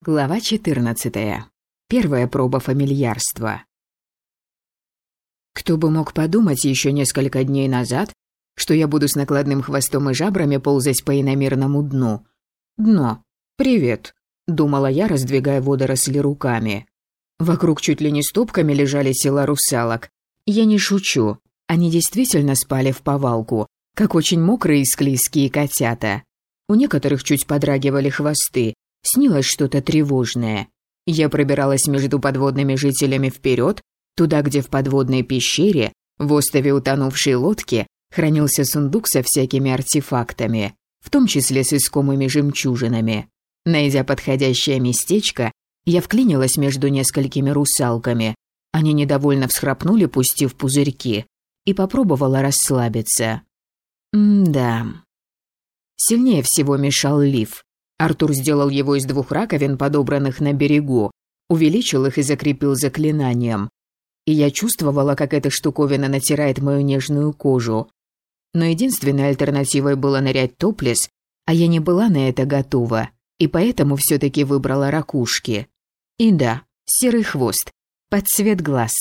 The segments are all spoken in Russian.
Глава 14. Первая проба фамильярства. Кто бы мог подумать еще несколько дней назад, что я буду с накладным хвостом и жабрами ползать по иномерному дну. Дно. Привет, думала я, раздвигая водоросли руками. Вокруг чуть ли не стопками лежали тела русалок. Я не шучу. Они действительно спали в повалку, как очень мокрые и склизкие котята. У некоторых чуть подрагивали хвосты, снилось что-то тревожное. Я пробиралась между подводными жителями вперед, туда, где в подводной пещере, в острове утонувшей лодки, хранился сундук со всякими артефактами, в том числе с искомыми жемчужинами. Найдя подходящее местечко, я вклинилась между несколькими русалками. Они недовольно всхрапнули, пустив пузырьки, и попробовала расслабиться. М-да. Сильнее всего мешал лиф. Артур сделал его из двух раковин, подобранных на берегу, увеличил их и закрепил заклинанием. И я чувствовала, как эта штуковина натирает мою нежную кожу. Но единственной альтернативой было нырять топлес, а я не была на это готова, и поэтому все таки выбрала ракушки. И да, серый хвост, под цвет глаз.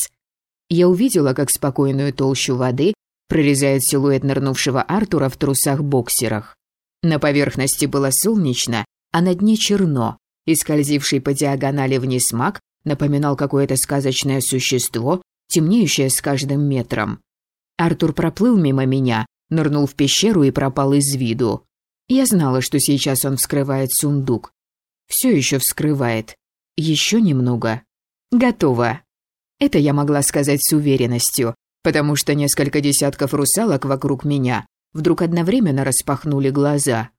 Я увидела, как спокойную толщу воды прорезает силуэт нырнувшего Артура в трусах-боксерах. На поверхности было солнечно, а на дне черно, и скользивший по диагонали вниз маг напоминал какое-то сказочное существо, темнеющее с каждым метром. Артур проплыл мимо меня, нырнул в пещеру и пропал из виду. Я знала, что сейчас он вскрывает сундук. Все еще вскрывает. Еще немного. Готово. Это я могла сказать с уверенностью, потому что несколько десятков русалок вокруг меня вдруг одновременно распахнули глаза.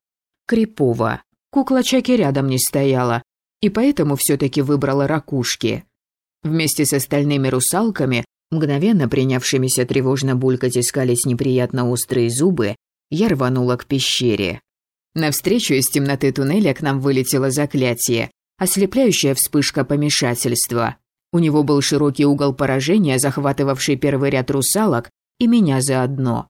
Крипово. Кукла Чаки рядом не стояла, и поэтому все-таки выбрала ракушки. Вместе с остальными русалками, мгновенно принявшимися тревожно булькать искались неприятно острые зубы, я рванула к пещере. Навстречу из темноты туннеля к нам вылетело заклятие, ослепляющая вспышка помешательства. У него был широкий угол поражения, захватывавший первый ряд русалок, и меня заодно.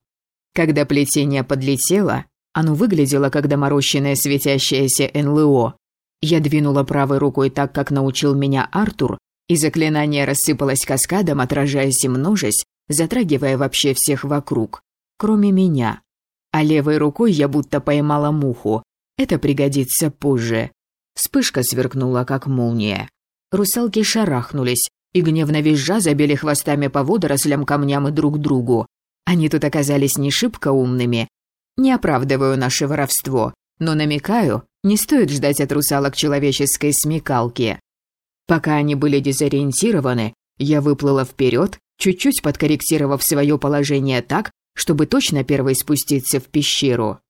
Когда плетение подлетело, оно выглядело как доморощенное светящееся НЛО. Я двинула правой рукой так, как научил меня Артур, и заклинание рассыпалось каскадом, отражаясь и множась, затрагивая вообще всех вокруг, кроме меня. А левой рукой я будто поймала муху. Это пригодится позже. Вспышка сверкнула, как молния. Русалки шарахнулись и гневно визжа забили хвостами по водорослям, камням и друг другу. Они тут оказались не шибко умными. Не оправдываю наше воровство, но намекаю, не стоит ждать от русалок человеческой смекалки. Пока они были дезориентированы, я выплыла вперед, чуть-чуть подкорректировав свое положение так, чтобы точно первой спуститься в пещеру.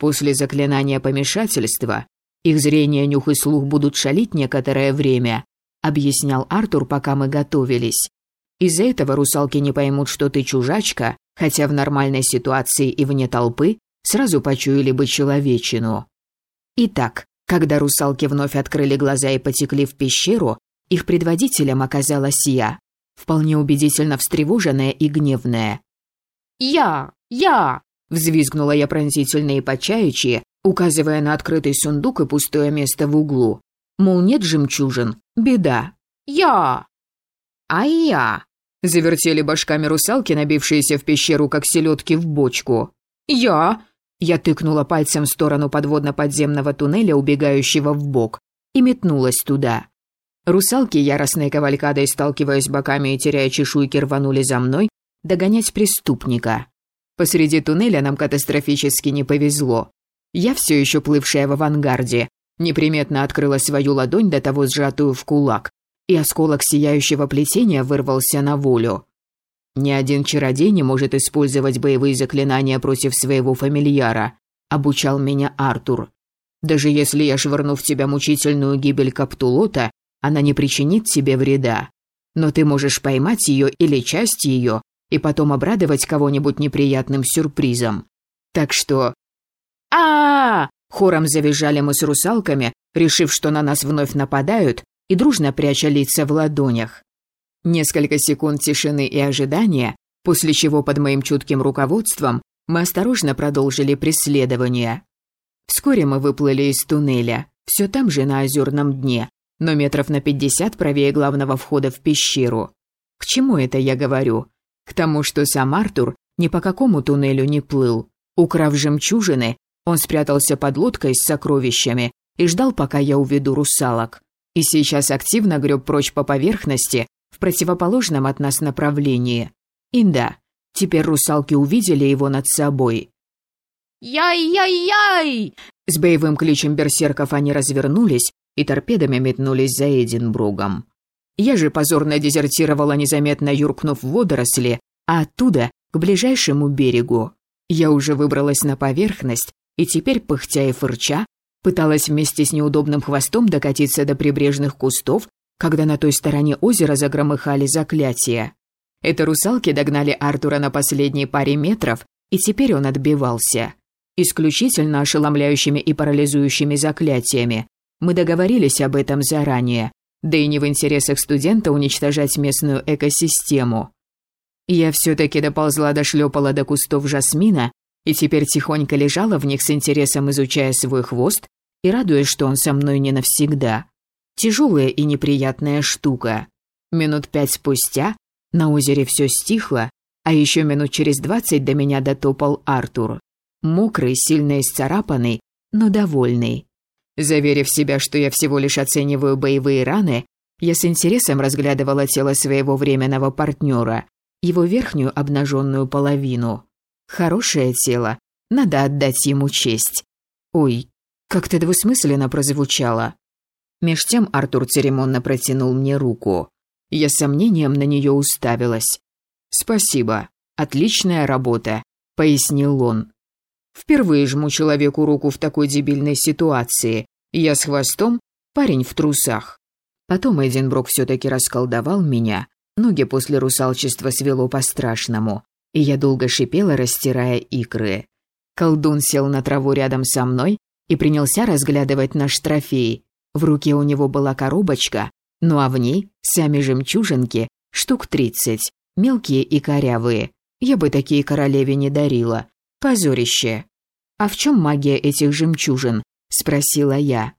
После заклинания помешательства их зрение, нюх и слух будут шалить некоторое время, объяснял Артур, пока мы готовились. Из-за этого русалки не поймут, что ты чужачка, хотя в нормальной ситуации и вне толпы сразу почуяли бы человечину. Итак, когда русалки вновь открыли глаза и потекли в пещеру, их предводителем оказалась я, вполне убедительно встревоженная и гневная. «Я! Я!» – взвизгнула я пронзительно и почаючи, указывая на открытый сундук и пустое место в углу. Мол, нет жемчужин, беда. «Я!» «А я!» Завертели башками русалки, набившиеся в пещеру, как селедки в бочку. «Я!» Я тыкнула пальцем в сторону подводно-подземного туннеля, убегающего в бок, и метнулась туда. Русалки, яростной кавалькадой сталкиваясь боками и теряя чешуйки, рванули за мной, догонять преступника. Посреди туннеля нам катастрофически не повезло. Я все еще плывшая в авангарде, неприметно открыла свою ладонь до того сжатую в кулак, и осколок сияющего плетения вырвался на волю. Ни один чародей не может использовать боевые заклинания против своего фамильяра, обучал меня Артур. Даже если я швырну в тебя мучительную гибель Каптулота, она не причинит тебе вреда. Но ты можешь поймать ее или часть ее и потом обрадовать кого-нибудь неприятным сюрпризом. Так что... а, -а, Хором завизжали мы с русалками, решив, что на нас вновь нападают, и дружно пряча лица в ладонях. Несколько секунд тишины и ожидания, после чего под моим чутким руководством мы осторожно продолжили преследование. Вскоре мы выплыли из туннеля. Все там же на озерном дне, но метров на пятьдесят правее главного входа в пещеру. К чему это я говорю? К тому, что сам Артур ни по какому туннелю не плыл. Украв жемчужины, он спрятался под лодкой с сокровищами и ждал, пока я уведу русалок. И сейчас активно греб прочь по поверхности в противоположном от нас направлении. И да, теперь русалки увидели его над собой. «Яй-яй-яй!» С боевым кличем берсерков они развернулись и торпедами метнулись за Эдинбругом. Я же позорно дезертировала, незаметно юркнув в водоросли, а оттуда к ближайшему берегу. Я уже выбралась на поверхность и теперь, пыхтя и фырча, пыталась вместе с неудобным хвостом докатиться до прибрежных кустов, когда на той стороне озера загромыхали заклятия. Это русалки догнали Артура на последней паре метров, и теперь он отбивался. Исключительно ошеломляющими и парализующими заклятиями. Мы договорились об этом заранее, да и не в интересах студента уничтожать местную экосистему. Я все-таки доползла до шлепала до кустов жасмина и теперь тихонько лежала в них с интересом, изучая свой хвост и радуясь, что он со мной не навсегда. Тяжелая и неприятная штука. Минут пять спустя на озере все стихло, а еще минут через двадцать до меня дотопал Артур. Мокрый, сильно исцарапанный, но довольный. Заверив себя, что я всего лишь оцениваю боевые раны, я с интересом разглядывала тело своего временного партнера, его верхнюю обнаженную половину. Хорошее тело, надо отдать ему честь. Ой, как-то двусмысленно прозвучало. Меж тем Артур церемонно протянул мне руку. Я с сомнением на нее уставилась. «Спасибо. Отличная работа», — пояснил он. «Впервые жму человеку руку в такой дебильной ситуации. Я с хвостом, парень в трусах». Потом Эдинброк все-таки расколдовал меня, Ноги после русалчества свело по-страшному, и я долго шипела, растирая икры. Колдун сел на траву рядом со мной и принялся разглядывать наш трофей. В руке у него была коробочка, ну а в ней сами жемчужинки, штук тридцать, мелкие и корявые. Я бы такие королеве не дарила. Позорище. «А в чем магия этих жемчужин?» – спросила я.